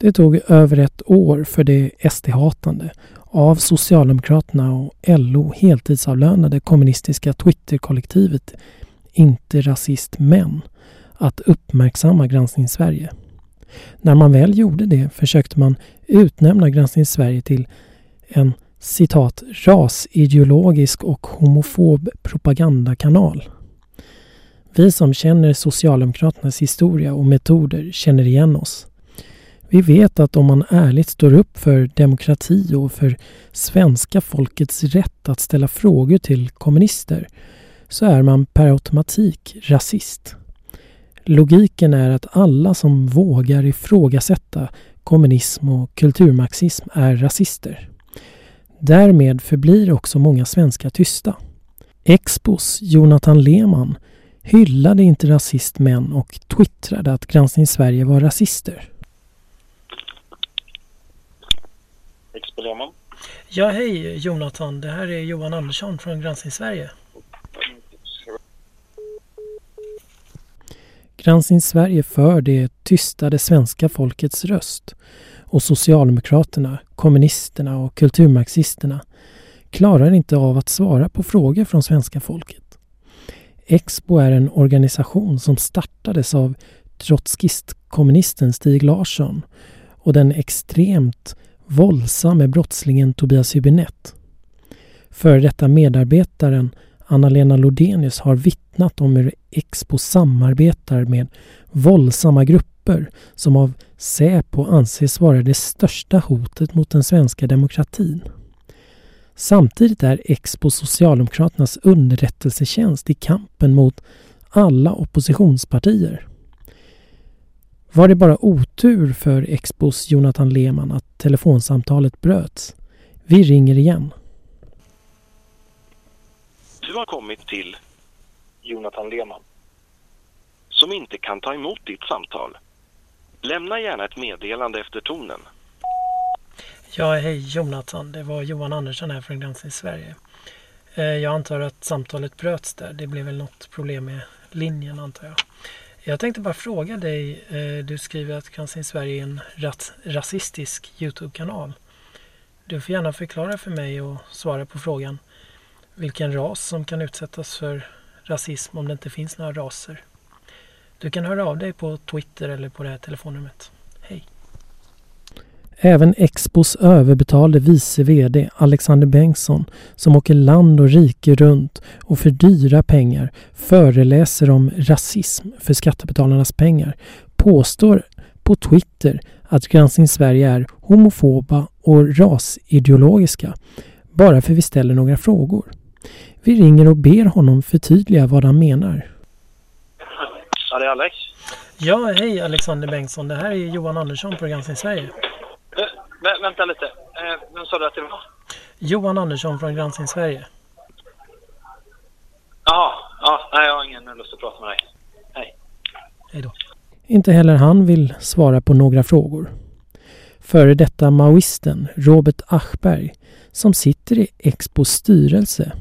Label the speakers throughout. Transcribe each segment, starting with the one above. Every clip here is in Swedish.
Speaker 1: Det tog över ett år för det SD-hatande, av Socialdemokraterna och LO heltidsavlönade kommunistiska Twitterkollektivet Inte Rasist Men att uppmärksamma Granskning Sverige. När man väl gjorde det försökte man utnämna Granskning Sverige till en citat rasideologisk och homofob propagandakanal. Vi som känner Socialdemokraternas historia och metoder känner igen oss. Vi vet att om man ärligt står upp för demokrati och för svenska folkets rätt att ställa frågor till kommunister så är man per automatik rasist. Logiken är att alla som vågar ifrågasätta kommunism och kulturmarxism är rasister. Därmed förblir också många svenskar tysta. Expos Jonathan Lehmann hyllade inte rasistmän och twittrade att Granskning Sverige var rasister.
Speaker 2: Lehmann.
Speaker 1: Ja, hej Jonathan. Det här är Johan Andersson från Granskning Sverige. Granskning Sverige för det tystade svenska folkets röst och Socialdemokraterna, kommunisterna och kulturmarxisterna klarar inte av att svara på frågor från svenska folket. Expo är en organisation som startades av trotskistkommunisten Stig Larsson och den extremt våldsam med brottslingen Tobias Hübinette. Före detta medarbetaren Anna-Lena Lodenius har vittnat om hur Expo samarbetar med våldsamma grupper som av Säpo anses vara det största hotet mot den svenska demokratin. Samtidigt är Expo Socialdemokraternas underrättelsetjänst i kampen mot alla oppositionspartier. Var det bara otur för Expos Jonathan Lehmann att telefonsamtalet bröts? Vi ringer igen.
Speaker 2: Du har kommit till Jonathan Lehmann som inte kan ta emot ditt samtal. Lämna gärna ett meddelande efter tonen.
Speaker 1: Ja, hej Jonathan. Det var Johan Andersson här från Granskning Sverige. Eh, jag antar att samtalet bröts där. Det blev väl något problem med linjen antar jag. Jag tänkte bara fråga dig. Eh, du skriver att Granskning Sverige är en rasistisk Youtube-kanal. Du får gärna förklara för mig och svara på frågan vilken ras som kan utsättas för rasism om det inte finns några raser. Du kan höra av dig på Twitter eller på det här telefonnumret. Även Expos överbetalde vice VD Alexander Bengtsson som åker land och rike runt och för dyra pengar föreläser om rasism för skattebetalarnas pengar påstår på Twitter att Granskning Sverige är homofoba och rasideologiska bara för vi ställer några frågor. Vi ringer och ber honom förtydliga vad han menar.
Speaker 2: Ja, det är Alex.
Speaker 1: Ja, hej Alexander Bengtsson. Det här är Johan Andersson på Granskning Sverige.
Speaker 2: Vä vänta lite. Äh, vem sa du att det var?
Speaker 1: Johan Andersson från Granskning Sverige.
Speaker 2: Jaha, ja, nej, jag har ingen lust att prata med dig. Hej.
Speaker 1: Hej då. Inte heller han vill svara på några frågor. Före detta maoisten Robert Aschberg, som sitter i Expos styrelse,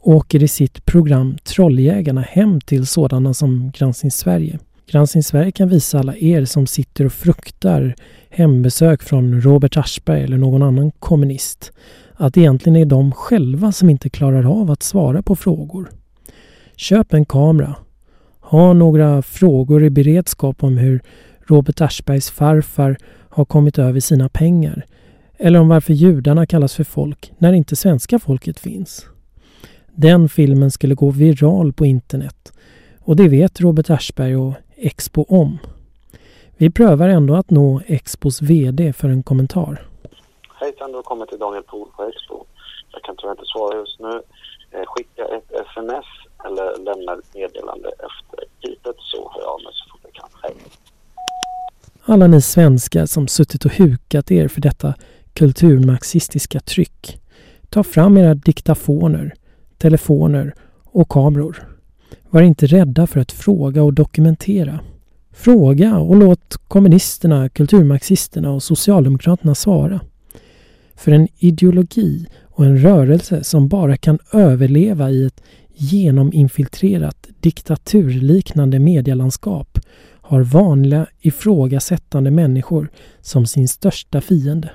Speaker 1: åker i sitt program Trolljägarna hem till sådana som Granskning Sverige. Granskning Sverige kan visa alla er som sitter och fruktar hembesök från Robert Aschberg eller någon annan kommunist att det egentligen är de själva som inte klarar av att svara på frågor. Köp en kamera. Ha några frågor i beredskap om hur Robert Aschbergs farfar har kommit över sina pengar. Eller om varför judarna kallas för folk när inte svenska folket finns. Den filmen skulle gå viral på internet och det vet Robert Aschberg och Expo om. Vi prövar ändå att nå Expos VD för en kommentar.
Speaker 3: Hejsan, du har kommit till Daniel Pohl på Expo. Jag kan tyvärr inte svara just nu. Eh, skicka ett sms eller lämna ett meddelande efter pipet så hör jag av mig så fort jag kan. Hej!
Speaker 1: Alla ni svenskar som suttit och hukat er för detta kulturmarxistiska tryck. Ta fram era diktafoner, telefoner och kameror. Var inte rädda för att fråga och dokumentera. Fråga och låt kommunisterna, kulturmarxisterna och socialdemokraterna svara. För en ideologi och en rörelse som bara kan överleva i ett genominfiltrerat diktaturliknande medielandskap har vanliga ifrågasättande människor som sin största fiende.